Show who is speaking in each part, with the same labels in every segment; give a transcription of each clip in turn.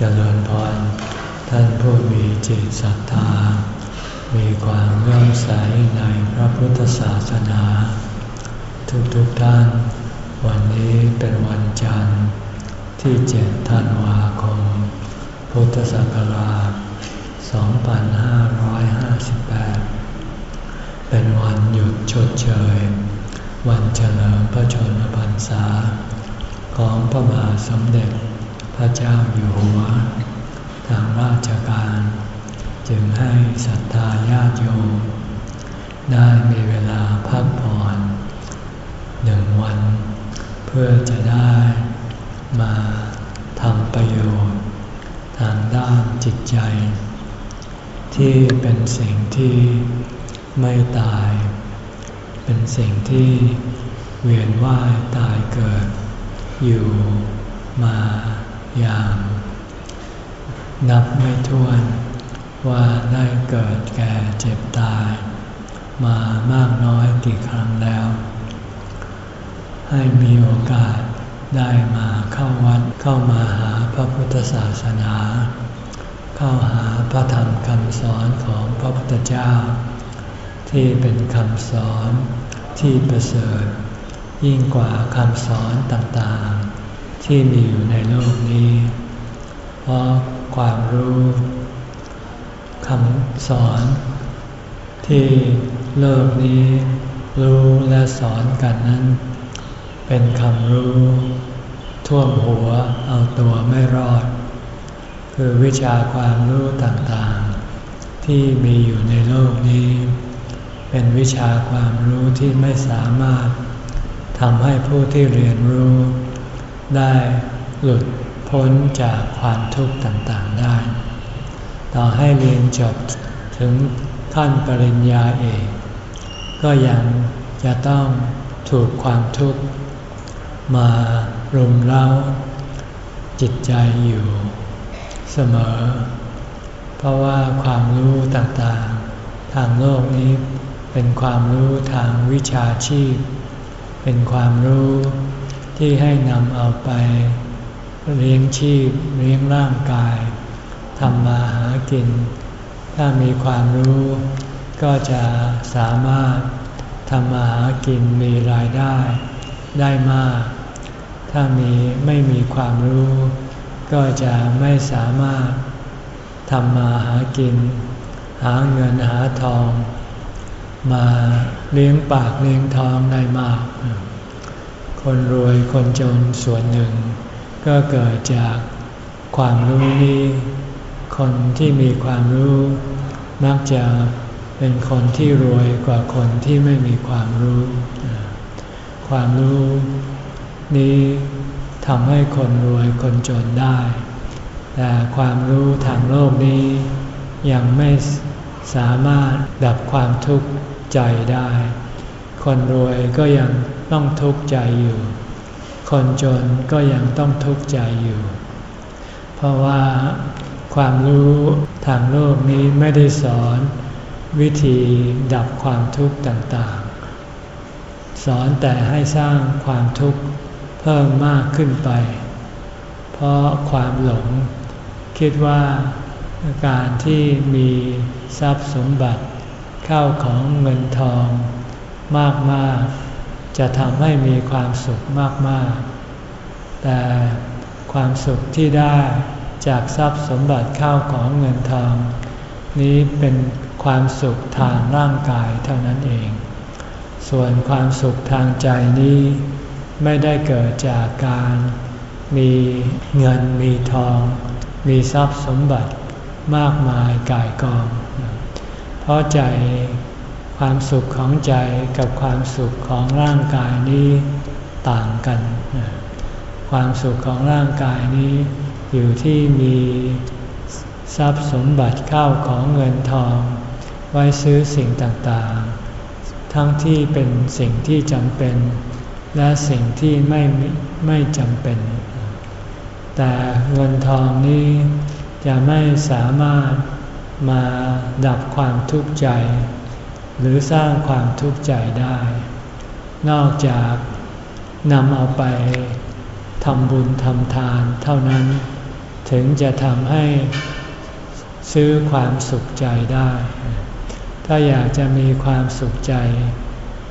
Speaker 1: จริญพร ท่านผู้มีจิตศรัทธา มีความเลื่อมใสในพระพุทธศาสนา ทุกๆทท่าน วันนี้เป็นวันจันทร์ที่เจ็ดธันวาคม พุทธศักราช 2558 เป็นวันหยุดชดเชย วันเฉลิมพระชนมพรรษา ของพระบาสมเด็จ พระเจ้าอยู่หัว ทางราชการ จึงให้ศรัทธาญาติโยมได้มีเวลาพักผ่อนหนึ่งวัน เพื่อจะได้มาทำประโยชน์ ทางด้านจิตใจ ที่เป็นสิ่งที่ไม่ตาย เป็นสิ่งที่เวียนว่ายตายเกิดอยู่มา อย่าง นับไม่ถ้วนว่าได้เกิดแก่เจ็บตาย มามากน้อยกี่ครั้งแล้ว ให้มีโอกาสได้มาเข้าวัดเข้ามาหาพระพุทธศาสนา เข้าหาพระธรรมคำสอนของพระพุทธเจ้า ที่เป็นคำสอนที่ประเสริฐ ยิ่งกว่าคำสอนต่าง ที่มีอยู่ในโลกนี้ เพราะความรู้คำสอน ที่โลกนี้รู้และสอนกันนั้น เป็นคำรู้ ท่วมหัวเอาตัวไม่รอด คือวิชาความรู้ต่างๆ ที่มีอยู่ในโลกนี้ เป็นวิชาความรู้ที่ไม่สามารถทำให้ผู้ที่เรียนรู้ ได้หลุดพ้นจากความทุกข์ต่างๆได้ ต่อให้เรียนจบถึงขั้นปริญญาเอกก็ยังจะต้องถูกความทุกข์มารุมเร้าจิตใจอยู่เสมอ เพราะว่าความรู้ต่างๆ ทางโลกนี้เป็นความรู้ทางวิชาชีพ เป็นความรู้ ที่ให้นำเอาไปเลี้ยงชีพเลี้ยงร่างกายทำมาหากิน ถ้ามีความรู้ ก็จะสามารถทำมาหากินมีรายได้ได้มาก ถ้ามีไม่มีความรู้ ก็จะไม่สามารถทำมาหากิน หาเงินหาทอง มาเลี้ยงปากเลี้ยงท้องได้มาก คนรวยคนจนส่วนหนึ่ง ก็เกิดจากความรู้นี้ คนที่มีความรู้มักจะเป็นคนที่รวยกว่าคนที่ไม่มีความรู้ ความรู้นี้ทำให้คนรวยคนจนได้ แต่ความรู้ทางโลกนี้ยังไม่สามารถดับความทุกข์ใจได้ คนรวยก็ยังต้องทุกข์ใจอยู่ คนจนก็ยังต้องทุกข์ใจอยู่ เพราะว่าความรู้ทางโลกนี้ไม่ได้สอนวิธีดับความทุกข์ต่างๆ สอนแต่ให้สร้างความทุกข์เพิ่มมากขึ้นไป เพราะความหลง คิดว่าการที่มีทรัพย์สมบัติ เข้าของเงินทอง มากๆจะทำให้มีความสุขมากๆแต่ความสุขที่ได้จากทรัพย์สมบัติข้าวของเงินทองนี้เป็นความสุขทางร่างกายเท่านั้นเอง ส่วนความสุขทางใจนี้ไม่ได้เกิดจากการมีเงินมีทอง มีทรัพย์สมบัติมากมายกายกอง เพราะใจ ความสุขของใจกับความสุขของร่างกายนี้ต่างกัน ความสุขของร่างกายนี้อยู่ที่มีทรัพย์สมบัติเข้าของเงินทอง ไว้ซื้อสิ่งต่างๆ ทั้งที่เป็นสิ่งที่จำเป็น และสิ่งที่ไม่ไม่จำเป็น แต่เงินทองนี้จะไม่สามารถมาดับความทุกข์ใจ หรือสร้างความทุกข์ใจได้ นอกจากนำเอาไปทำบุญทำทานเท่านั้น ถึงจะทำให้ซื้อความสุขใจได้ ถ้าอยากจะมีความสุขใจ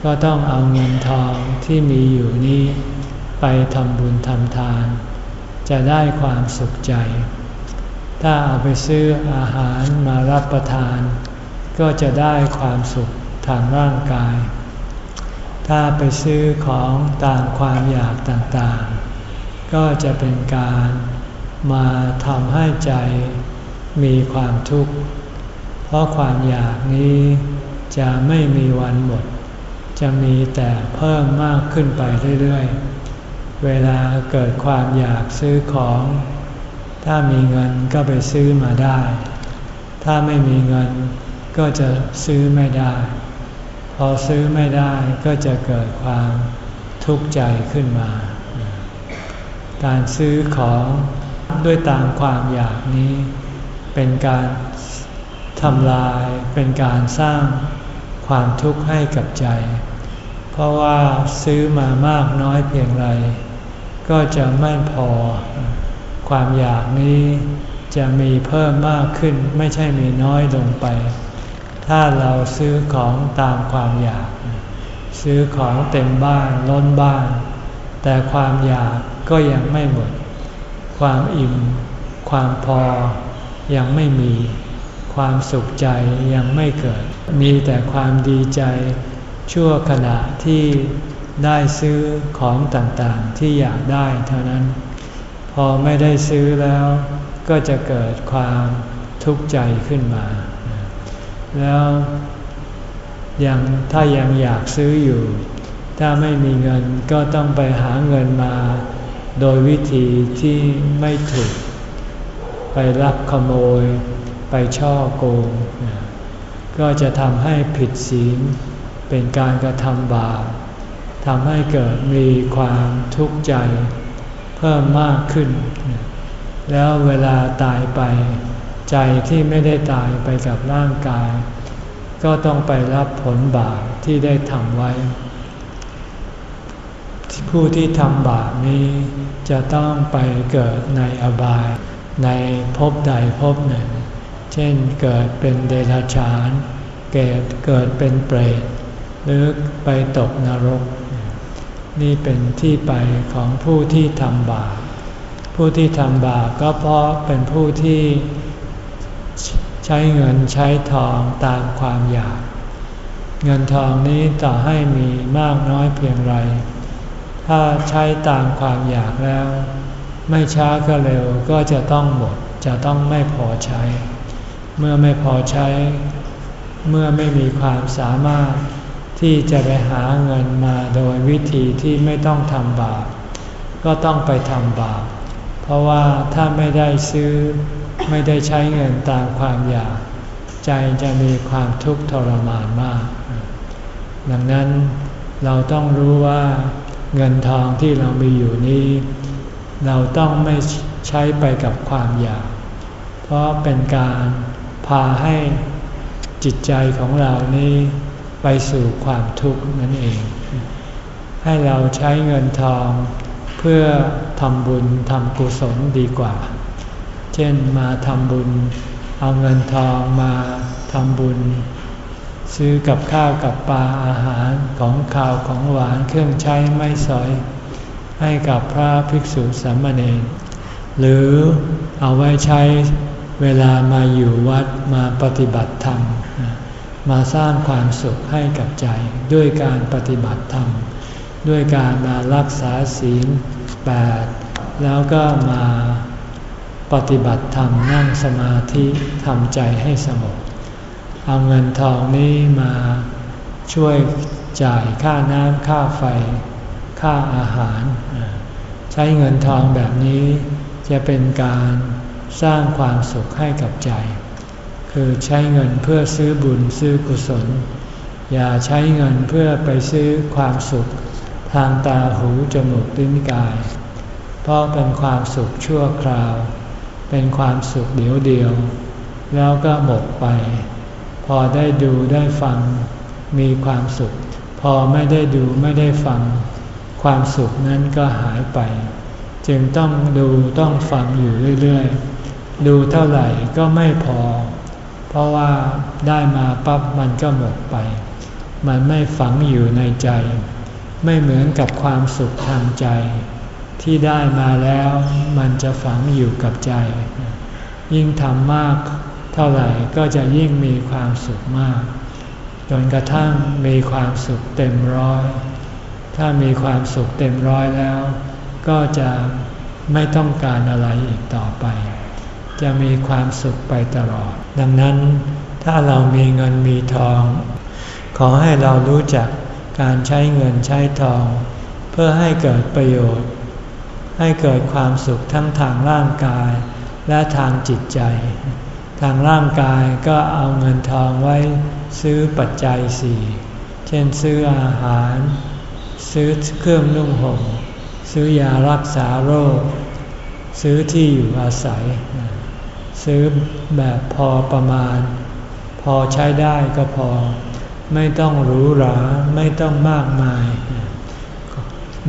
Speaker 1: ก็ต้องเอาเงินทองที่มีอยู่นี้ไปทำบุญทำทาน จะได้ความสุขใจ ถ้าเอาไปซื้ออาหารมารับประทาน ก็จะได้ความสุขทางร่างกาย ถ้าไปซื้อของตามความอยากต่างๆ ก็จะเป็นการมาทำให้ใจมีความทุกข์ เพราะความอยากนี้จะไม่มีวันหมด จะมีแต่เพิ่มมากขึ้นไปเรื่อยๆ เวลาเกิดความอยากซื้อของ ถ้ามีเงินก็ไปซื้อมาได้ ถ้าไม่มีเงิน ก็จะซื้อไม่ได้ พอซื้อไม่ได้ก็จะเกิดความทุกข์ใจขึ้นมา การซื้อของด้วยตามความอยากนี้ เป็นการทำลายเป็นการสร้างความทุกข์ให้กับใจ เพราะว่าซื้อมามากน้อยเพียงไร ก็จะไม่พอ ความอยากนี้จะมีเพิ่มมากขึ้นไม่ใช่มีน้อยลงไป ถ้าเราซื้อของตามความอยาก ซื้อของเต็มบ้านล้นบ้าน แต่ความอยากก็ยังไม่หมด ความอิ่ม ความพอยังไม่มี ความสุขใจยังไม่เกิด มีแต่ความดีใจ ชั่วขณะที่ได้ซื้อของต่างๆที่อยากได้เท่านั้น พอไม่ได้ซื้อแล้วก็จะเกิดความทุกข์ใจขึ้นมา แล้วยังถ้ายังอยากซื้ออยู่ ถ้าไม่มีเงินก็ต้องไปหาเงินมา โดยวิธีที่ไม่ถูก ไปลักขโมย ไปช่อโกง ก็จะทำให้ผิดศีลเป็นการกระทำบาปทำให้เกิดมีความทุกข์ใจ เพิ่มมากขึ้น แล้วเวลาตายไป ใจที่ไม่ได้ตายไปกับร่างกาย ก็ต้องไปรับผลบาปที่ได้ทำไว้ ผู้ที่ทำบาปนี้จะต้องไปเกิดในอบาย ในภพใดภพหนึ่ง เช่นเกิดเป็นเดรัจฉาน เกิดเกิดเป็นเปรต หรือไปตกนรก นี่เป็นที่ไปของผู้ที่ทำบาป ผู้ที่ทำบาปก็เพราะเป็นผู้ที่ ใช้เงินใช้ทองตามความอยาก เงินทองนี้ต่อให้มีมากน้อยเพียงไร ถ้าใช้ตามความอยากแล้ว ไม่ช้าก็เร็วก็จะต้องหมดจะต้องไม่พอใช้ เมื่อไม่พอใช้ เมื่อไม่มีความสามารถที่จะไปหาเงินมาโดยวิธีที่ไม่ต้องทำบาปก็ต้องไปทำบาปเพราะว่าถ้าไม่ได้ซื้อ ไม่ได้ใช้เงินตามความอยาก ใจจะมีความทุกข์ทรมานมาก ดังนั้นเราต้องรู้ว่าเงินทองที่เรามีอยู่นี้ เราต้องไม่ใช้ไปกับความอยาก เพราะเป็นการพาให้จิตใจของเรานี้ไปสู่ความทุกข์นั่นเอง ให้เราใช้เงินทองเพื่อทำบุญทำกุศลดีกว่า เช่นมาทำบุญ เอาเงินทองมาทำบุญ ซื้อกับข้าวกับปลาอาหารของข้าวของหวานเครื่องใช้ไม่สอย ให้กับพระภิกษุสามเณรหรือเอาไว้ใช้เวลามาอยู่วัดมาปฏิบัติธรรม มาสร้างความสุขให้กับใจด้วยการปฏิบัติธรรม ด้วยการมารักษาศีลแปดแล้วก็มา ปฏิบัติธรรมนั่งสมาธิทำใจให้สงบเอาเงินทองนี้มาช่วยจ่ายค่าน้ำค่าไฟ ค่าอาหาร ใช้เงินทองแบบนี้จะเป็นการสร้างความสุขให้กับใจ คือใช้เงินเพื่อซื้อบุญซื้อกุศล อย่าใช้เงินเพื่อไปซื้อความสุข ทางตาหูจมูกลิ้นกาย เพราะเป็นความสุขชั่วคราว เป็นความสุขเดียวเดียว แล้วก็หมดไป พอได้ดูได้ฟังมีความสุข พอไม่ได้ดูไม่ได้ฟัง ความสุขนั้นก็หายไป จึงต้องดูต้องฟังอยู่เรื่อยๆ ดูเท่าไหร่ก็ไม่พอ เพราะว่าได้มาปั๊บมันก็หมดไป มันไม่ฝังอยู่ในใจ ไม่เหมือนกับความสุขทางใจ ที่ได้มาแล้วมันจะฝังอยู่กับใจ ยิ่งทำมากเท่าไหร่ก็จะยิ่งมีความสุขมาก จนกระทั่งมีความสุขเต็มร้อย ถ้ามีความสุขเต็มร้อยแล้ว ก็จะไม่ต้องการอะไรอีกต่อไป จะมีความสุขไปตลอด ดังนั้นถ้าเรามีเงินมีทอง ขอให้เรารู้จักการใช้เงินใช้ทอง เพื่อให้เกิดประโยชน์ ให้เกิดความสุขทั้งทางร่างกายและทางจิตใจ ทางร่างกายก็เอาเงินทองไว้ซื้อปัจจัยสี่ เช่นซื้ออาหาร ซื้อเครื่องนุ่งห่ม ซื้อยารักษาโรค ซื้อที่อยู่อาศัย ซื้อแบบพอประมาณ พอใช้ได้ก็พอ ไม่ต้องหรูหรา ไม่ต้องมากมาย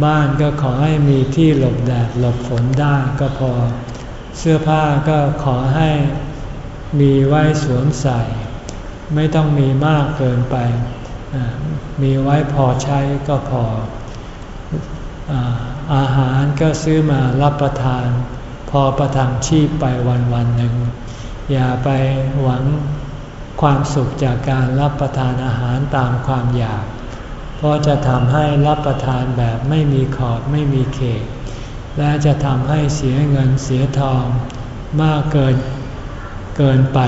Speaker 1: บ้านก็ขอให้มีที่หลบแดดหลบฝนได้ก็พอ เสื้อผ้าก็ขอให้มีไว้สวมใส่ ไม่ต้องมีมากเกินไป มีไว้พอใช้ก็พอ อาหารก็ซื้อมารับประทาน พอประทังชีพไปวันวันหนึ่ง อย่าไปหวังความสุขจากการรับประทานอาหารตามความอยาก ราะจะทำให้รับประทานแบบไม่มีขอบไม่มีเขต และจะทำให้เสียเงินเสียทองมากเกินเกินไป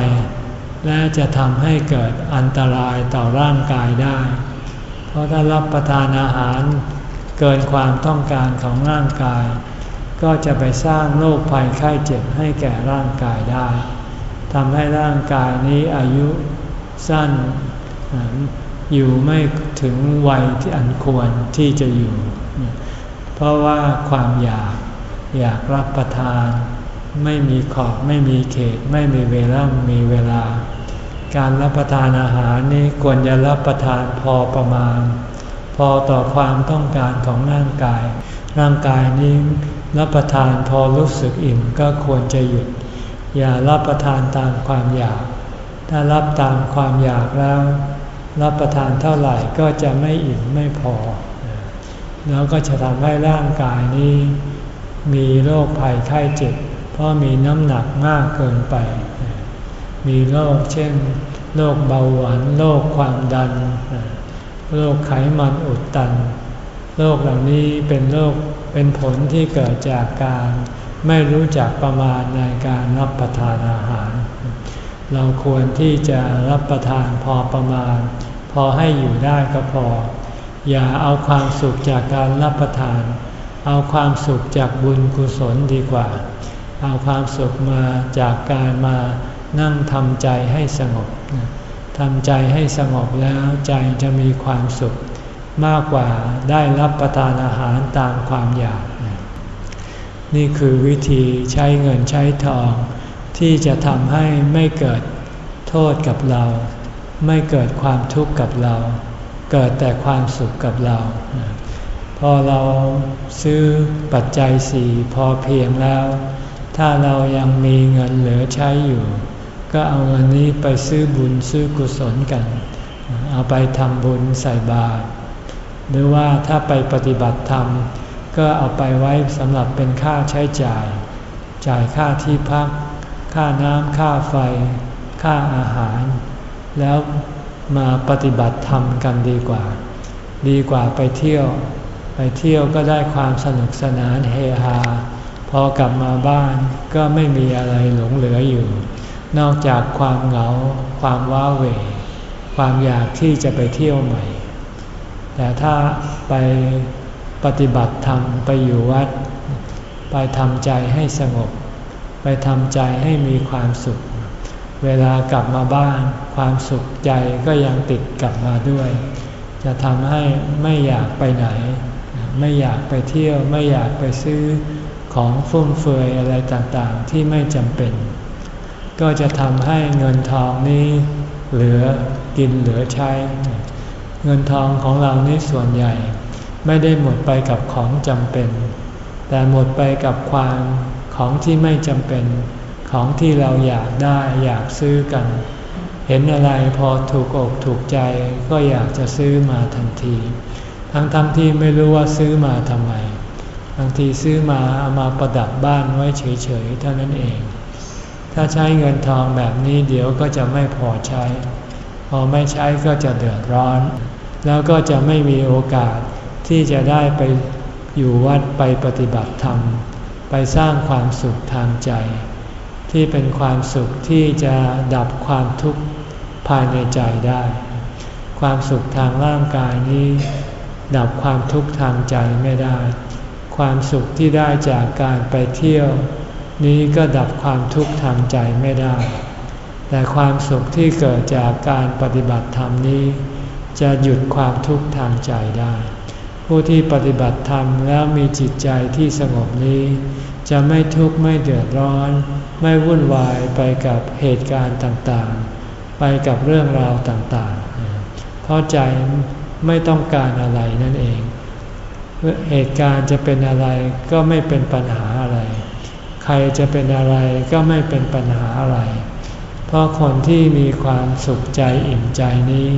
Speaker 1: และจะทำให้เกิดอันตรายต่อร่างกายได้ เพราะถ้ารับประทานอาหารเกินความต้องการของร่างกาย ก็จะไปสร้างโรคภัยไข้เจ็บให้แก่ร่างกายได้ทำให้ร่างกายนี้อายุสั้น อยู่ไม่ถึงวัยที่อันควรที่จะอยู่ เพราะว่าความอยากอยากรับประทาน ไม่มีขอบไม่มีเขต ไม่มีเวลามีเวลา การรับประทานอาหารนี้ควรจะรับประทานพอประมาณ พอต่อความต้องการของร่างกาย ร่างกายนี้รับประทานพอรู้สึกอิ่มก็ควรจะหยุด อย่ารับประทานตามความอยาก ถ้ารับตามความอยากแล้ว รับประทานเท่าไหร่ก็จะไม่อิ่มไม่พอ แล้วก็จะทำให้ร่างกายนี้ มีโรคภัยไข้เจ็บ เพราะมีน้ำหนักมากเกินไป มีโรคเช่นโรคเบาหวานโรคความดันโรคไขมันอุดตันโรคเหล่านี้เป็นโรคเป็นผลที่เกิดจากการไม่รู้จักประมาณในการรับประทานอาหาร เราควรที่จะรับประทานพอประมาณ อให้อยู่ได้ก็พอ อย่าเอาความสุขจากการรับประทาน เอาความสุขจากบุญกุศลดีกว่า เอาความสุขมาจากการมานั่งทำใจให้สงบทำใจให้สงบแล้วใจจะมีความสุข มากกว่าได้รับประทานอาหารตามความอยาก นี่คือวิธีใช้เงินใช้ทอง ที่จะทำให้ไม่เกิดโทษกับเรา ไม่เกิดความทุกข์กับเรา เกิดแต่ความสุขกับเรา พอเราซื้อปัจจัยสี่พอเพียงแล้ว ถ้าเรายังมีเงินเหลือใช้อยู่ ก็เอาเงินนี้ไปซื้อบุญซื้อกุศลกัน เอาไปทำบุญใส่บาตรหรือว่าถ้าไปปฏิบัติธรรม ก็เอาไปไว้สำหรับเป็นค่าใช้จ่าย จ่ายค่าที่พัก ค่าน้ำค่าไฟ ค่าอาหาร แล้วมาปฏิบัติธรรมกันดีกว่า ดีกว่าไปเที่ยว ไปเที่ยวก็ได้ความสนุกสนานเฮฮา พอกลับมาบ้านก็ไม่มีอะไรหลงเหลืออยู่ นอกจากความเหงา ความว้าเหวความอยากที่จะไปเที่ยวใหม่ แต่ถ้าไปปฏิบัติธรรมไปอยู่วัด ไปทำใจให้สงบ ไปทำใจให้มีความสุข เวลากลับมาบ้านความสุขใจก็ยังติดกลับมาด้วย จะทำให้ไม่อยากไปไหน ไม่อยากไปเที่ยวไม่อยากไปซื้อของฟุ่มเฟือยอะไรต่างๆ ที่ไม่จำเป็น ก็จะทำให้เงินทองนี้เหลือกินเหลือใช้ เงินทองของเรานี่ส่วนใหญ่ ไม่ได้หมดไปกับของจำเป็น แต่หมดไปกับความของที่ไม่จำเป็น ของที่เราอยากได้อยากซื้อกัน เห็นอะไรพอถูกอกถูกใจก็อยากจะซื้อมาทันที ทั้งๆทที่ไม่รู้ว่าซื้อมาทำไมบางทีซื้อมาเอามาประดับบ้านไว้เฉยๆเท่านั้นเอง ถ้าใช้เงินทองแบบนี้เดี๋ยวก็จะไม่พอใช้ พอไม่ใช้ก็จะเดือดร้อน แล้วก็จะไม่มีโอกาสที่จะได้ไปอยู่วัดไปปฏิบัติธรรม ไปสร้างความสุขทางใจ ที่เป็นความสุขที่จะดับความทุกข์ภายในใจได้ ความสุขทางร่างกายนี้ ดับความทุกข์ทางใจไม่ได้ ความสุขที่ได้จากการไปเที่ยว นี้ก็ดับความทุกข์ทางใจไม่ได้ แต่ความสุขที่เกิดจากการปฏิบัติธรรมนี้ จะหยุดความทุกข์ทางใจได้ ผู้ที่ปฏิบัติธรรมแล้วมีจิตใจที่สงบนี้ จะไม่ทุกข์ไม่เดือดร้อน ไม่วุ่นวายไปกับเหตุการณ์ต่างๆ ไปกับเรื่องราวต่างๆ เพราะใจไม่ต้องการอะไรนั่นเอง เหตุการณ์จะเป็นอะไรก็ไม่เป็นปัญหาอะไร ใครจะเป็นอะไรก็ไม่เป็นปัญหาอะไร เพราะคนที่มีความสุขใจอิ่มใจนี้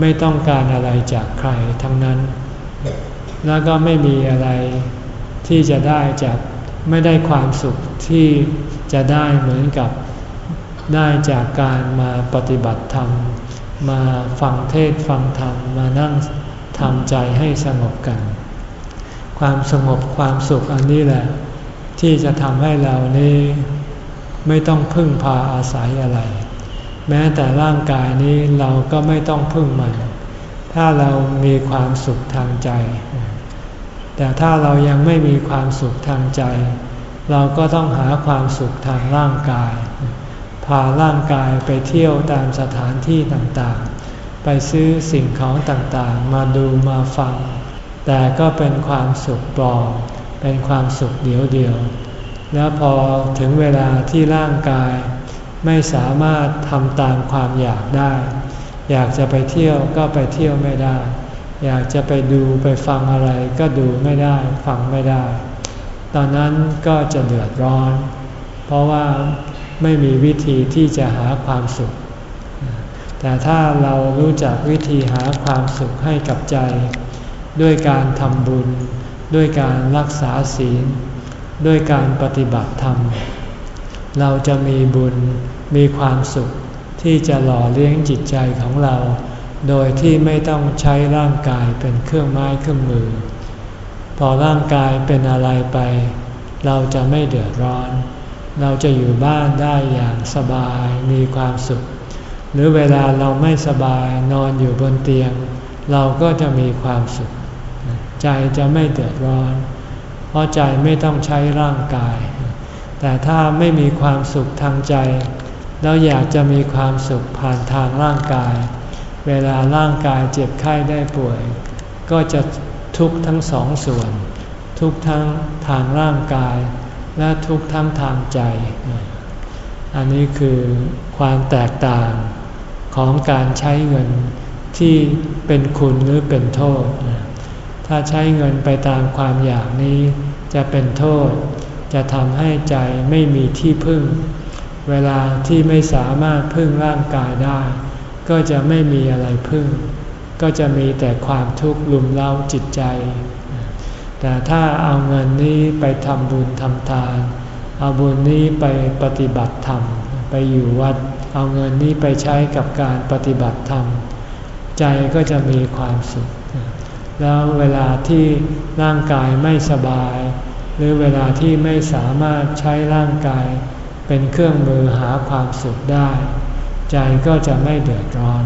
Speaker 1: ไม่ต้องการอะไรจากใครทั้งนั้น แล้วก็ไม่มีอะไรที่จะได้จาก ไม่ได้ความสุขที่จะได้เหมือนกับได้จากการมาปฏิบัติธรรม มาฟังเทศฟังธรรม มานั่งทำใจให้สงบกัน ความสงบความสุขอันนี้แหละ ที่จะทำให้เรานี้ไม่ต้องพึ่งพาอาศัยอะไร แม้แต่ร่างกายนี้เราก็ไม่ต้องพึ่งมัน ถ้าเรามีความสุขทางใจ แต่ถ้าเรายังไม่มีความสุขทางใจ เราก็ต้องหาความสุขทางร่างกาย พาร่างกายไปเที่ยวตามสถานที่ต่างๆ ไปซื้อสิ่งของต่างๆ มาดูมาฟัง แต่ก็เป็นความสุขปลอม เป็นความสุขเดียวเดียว แล้วพอถึงเวลาที่ร่างกายไม่สามารถทำตามความอยากได้ อยากจะไปเที่ยวก็ไปเที่ยวไม่ได้ อยากจะไปดูไปฟังอะไรก็ดูไม่ได้ฟังไม่ได้ ตอนนั้นก็จะเดือดร้อน เพราะว่าไม่มีวิธีที่จะหาความสุข แต่ถ้าเรารู้จักวิธีหาความสุขให้กับใจ ด้วยการทำบุญ ด้วยการรักษาศีล ด้วยการปฏิบัติธรรม เราจะมีบุญมีความสุขที่จะหล่อเลี้ยงจิตใจของเรา โดยที่ไม่ต้องใช้ร่างกายเป็นเครื่องไม้เครื่องมือ พอร่างกายเป็นอะไรไป เราจะไม่เดือดร้อน เราจะอยู่บ้านได้อย่างสบายมีความสุข หรือเวลาเราไม่สบายนอนอยู่บนเตียง เราก็จะมีความสุข ใจจะไม่เดือดร้อน เพราะใจไม่ต้องใช้ร่างกาย แต่ถ้าไม่มีความสุขทางใจ แล้วอยากจะมีความสุขผ่านทางร่างกาย เวลาร่างกายเจ็บไข้ได้ป่วย ก็จะทุกข์ทั้งสองส่วน ทุกข์ทั้งทางร่างกาย และทุกข์ทั้งทางใจ อันนี้คือความแตกต่างของการใช้เงินที่เป็นคุณหรือเป็นโทษ ถ้าใช้เงินไปตามความอยากนี้จะเป็นโทษ จะทำให้ใจไม่มีที่พึ่ง เวลาที่ไม่สามารถพึ่งร่างกายได้ ก็จะไม่มีอะไรพึ่ง ก็จะมีแต่ความทุกข์ลุมเล้าจิตใจ แต่ถ้าเอาเงินนี้ไปทำบุญทำทาน เอาบุญนี้ไปปฏิบัติธรรม ไปอยู่วัด เอาเงินนี้ไปใช้กับการปฏิบัติธรรม ใจก็จะมีความสุข แล้วเวลาที่ร่างกายไม่สบาย หรือเวลาที่ไม่สามารถใช้ร่างกาย เป็นเครื่องมือหาความสุขได้ ใจก็จะไม่เดือดร้อน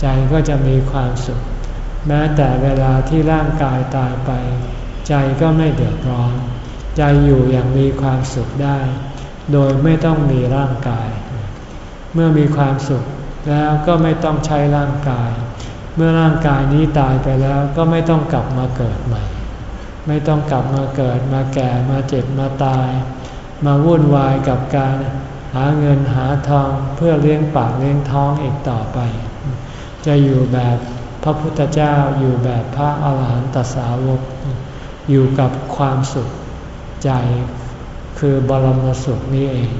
Speaker 1: ใจก็จะมีความสุข แม้แต่เวลาที่ร่างกายตายไป ใจก็ไม่เดือดร้อน ใจอยู่อย่างมีความสุขได้ โดยไม่ต้องมีร่างกาย เมื่อมีความสุขแล้วก็ไม่ต้องใช้ร่างกาย เมื่อร่างกายนี้ตายไปแล้วก็ไม่ต้องกลับมาเกิดใหม่ ไม่ต้องกลับมาเกิดมาแก่มาเจ็บมาตาย มาวุ่นวายกับการ หาเงินหาทองเพื่อเลี้ยงปากเลี้ยงท้องอีกต่อไป จะอยู่แบบพระพุทธเจ้าอยู่แบบพระอาหารหันตสาวก
Speaker 2: อยู่กับความสุขใจคือบรมสุขนี้เอง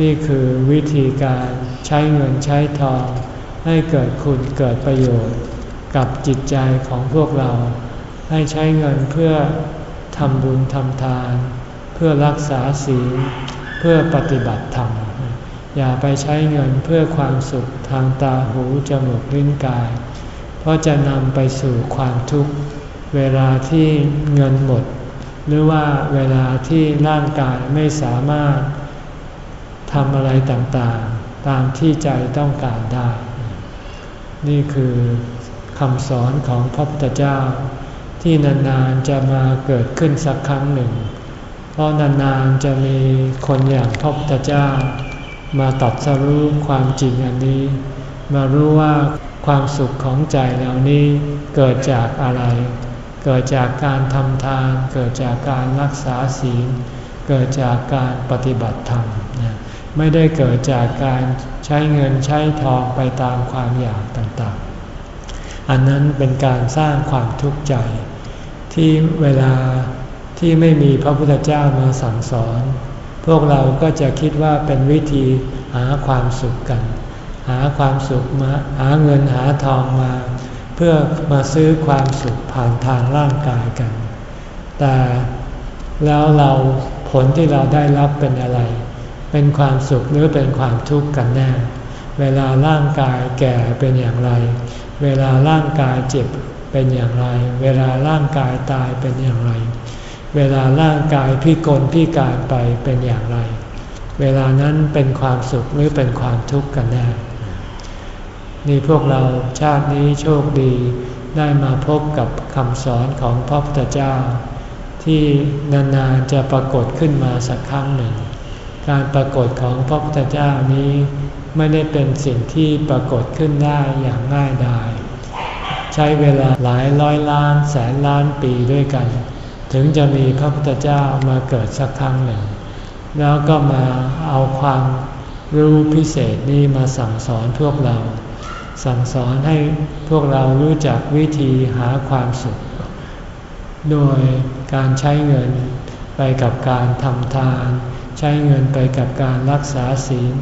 Speaker 2: นี่คือวิธีการใช้เงินใช้ทอง ให้เกิดคุณเกิดประโยชน์ กับจิตใจของพวกเรา ให้ใช้เงินเพื่อทำบุญทำทาน เพื่อรักษาศีล พื่อปฏิบัติธรรม อย่าไปใช้เงินเพื่อความสุขทางตาหูจมูกลิ้นกาย เพราะจะนำไปสู่ความทุกข์ เวลาที่เงินหมด หรือว่าเวลาที่ร่างกายไม่สามารถทำอะไรต่างๆ ตามที่ใจต้องการได้ นี่คือคำสอนของพระพุทธเจ้า ที่นานๆจะมาเกิดขึ้นสักครั้งหนึ่ง เพราะนานๆจะมีคนอย่างพระพุทธเจ้า มาตัดสรู้ความจริงอันนี้ มารู้ว่าความสุขของใจเหล่านี้เกิดจากอะไร เกิดจากการทำทาน เกิดจากการรักษาศีล เกิดจากการปฏิบัติธรรมนะไม่ได้เกิดจากการใช้เงินใช้ทองไปตามความอยากต่างๆ อันนั้นเป็นการสร้างความทุกข์ใจ ที่เวลา ที่ไม่มีพระพุทธเจ้ามาสั่งสอน พวกเราก็จะคิดว่าเป็นวิธีหาความสุขกัน หาความสุขมาหาเงินหาทองมา เพื่อมาซื้อความสุขผ่านทางร่างกายกัน แต่แล้วเราผลที่เราได้รับเป็นอะไร เป็นความสุขหรือเป็นความทุกข์กันแน่ เวลาร่างกายแก่เป็นอย่างไร เวลาร่างกายเจ็บเป็นอย่างไร เวลาร่างกายตายเป็นอย่างไร เวลาร่างกายพิกลพิการไปเป็นอย่างไร เวลานั้นเป็นความสุขหรือเป็นความทุกข์กันแน่นี่พวกเราชาตินี้โชคดีได้มาพบกับคำสอนของพระพุทธเจ้า ที่นานๆจะปรากฏขึ้นมาสักครั้งหนึ่ง การปรากฏของพระพุทธเจ้านี้ไม่ได้เป็นสิ่งที่ปรากฏขึ้นได้อย่างง่ายดาย ใช้เวลาหลายร้อยล้านแสนล้านปีด้วยกัน ถึงจะมีพระพุทธเจ้ามาเกิดสักครั้งหนึ่ง แล้วก็มาเอาความรู้พิเศษนี้มาสั่งสอนพวกเรา สั่งสอนให้พวกเรารู้จักวิธีหาความสุข โดยการใช้เงินไปกับการทำทาน ใช้เงินไปกับการรักษาศีล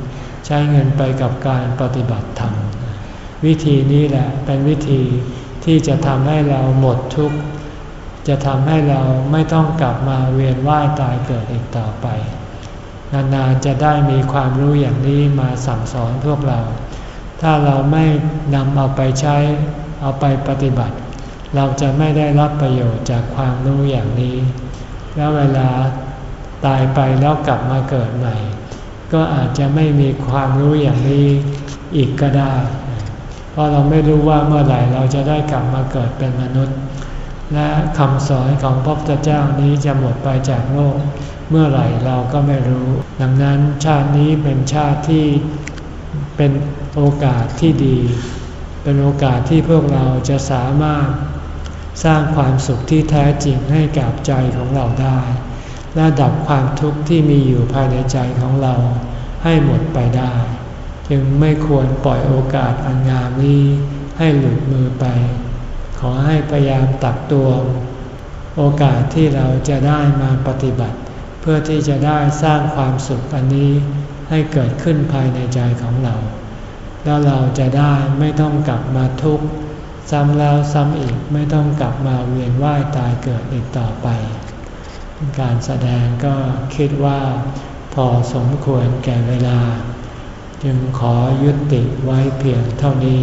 Speaker 2: ใช้เงินไปกับการปฏิบัติธรรม วิธีนี้แหละเป็นวิธีที่จะทำให้เราหมดทุกข์ จะทำให้เราไม่ต้องกลับมาเวียนว่ายตายเกิดอีกต่อไป นานๆจะได้มีความรู้อย่างนี้มาสั่งสอนพวกเรา ถ้าเราไม่นำเอาไปใช้เอาไปปฏิบัติ เราจะไม่ได้รับประโยชน์จากความรู้อย่างนี้ แล้วเวลาตายไปแล้วกลับมาเกิดใหม่ ก็อาจจะไม่มีความรู้อย่างนี้อีกก็ได้ เพราะเราไม่รู้ว่าเมื่อไหร่เราจะได้กลับมาเกิดเป็นมนุษย์ และคำสอนของพระพุทธเจ้านี้จะหมดไปจากโลก เมื่อไหร่เราก็ไม่รู้ ดังนั้นชาตินี้เป็นชาติที่เป็นโอกาสที่ดี เป็นโอกาสที่พวกเราจะสามารถสร้างความสุขที่แท้จริงให้กับใจของเราได้ และดับความทุกข์ที่มีอยู่ภายในใจของเราให้หมดไปได้ จึงไม่ควรปล่อยโอกาสอันงามนี้ให้หลุดมือไป ขอให้พยายามตักตวงโอกาสที่เราจะได้มาปฏิบัติ เพื่อที่จะได้สร้างความสุขอันนี้ให้เกิดขึ้นภายในใจของเรา แล้วเราจะได้ไม่ต้องกลับมาทุกข์ซ้ำแล้วซ้ำอีกไม่ต้องกลับมาเวียนว่ายตายเกิดอีกต่อไป การแสดงก็คิดว่าพอสมควรแก่เวลา จึงขอยุติไว้เพียงเท่านี้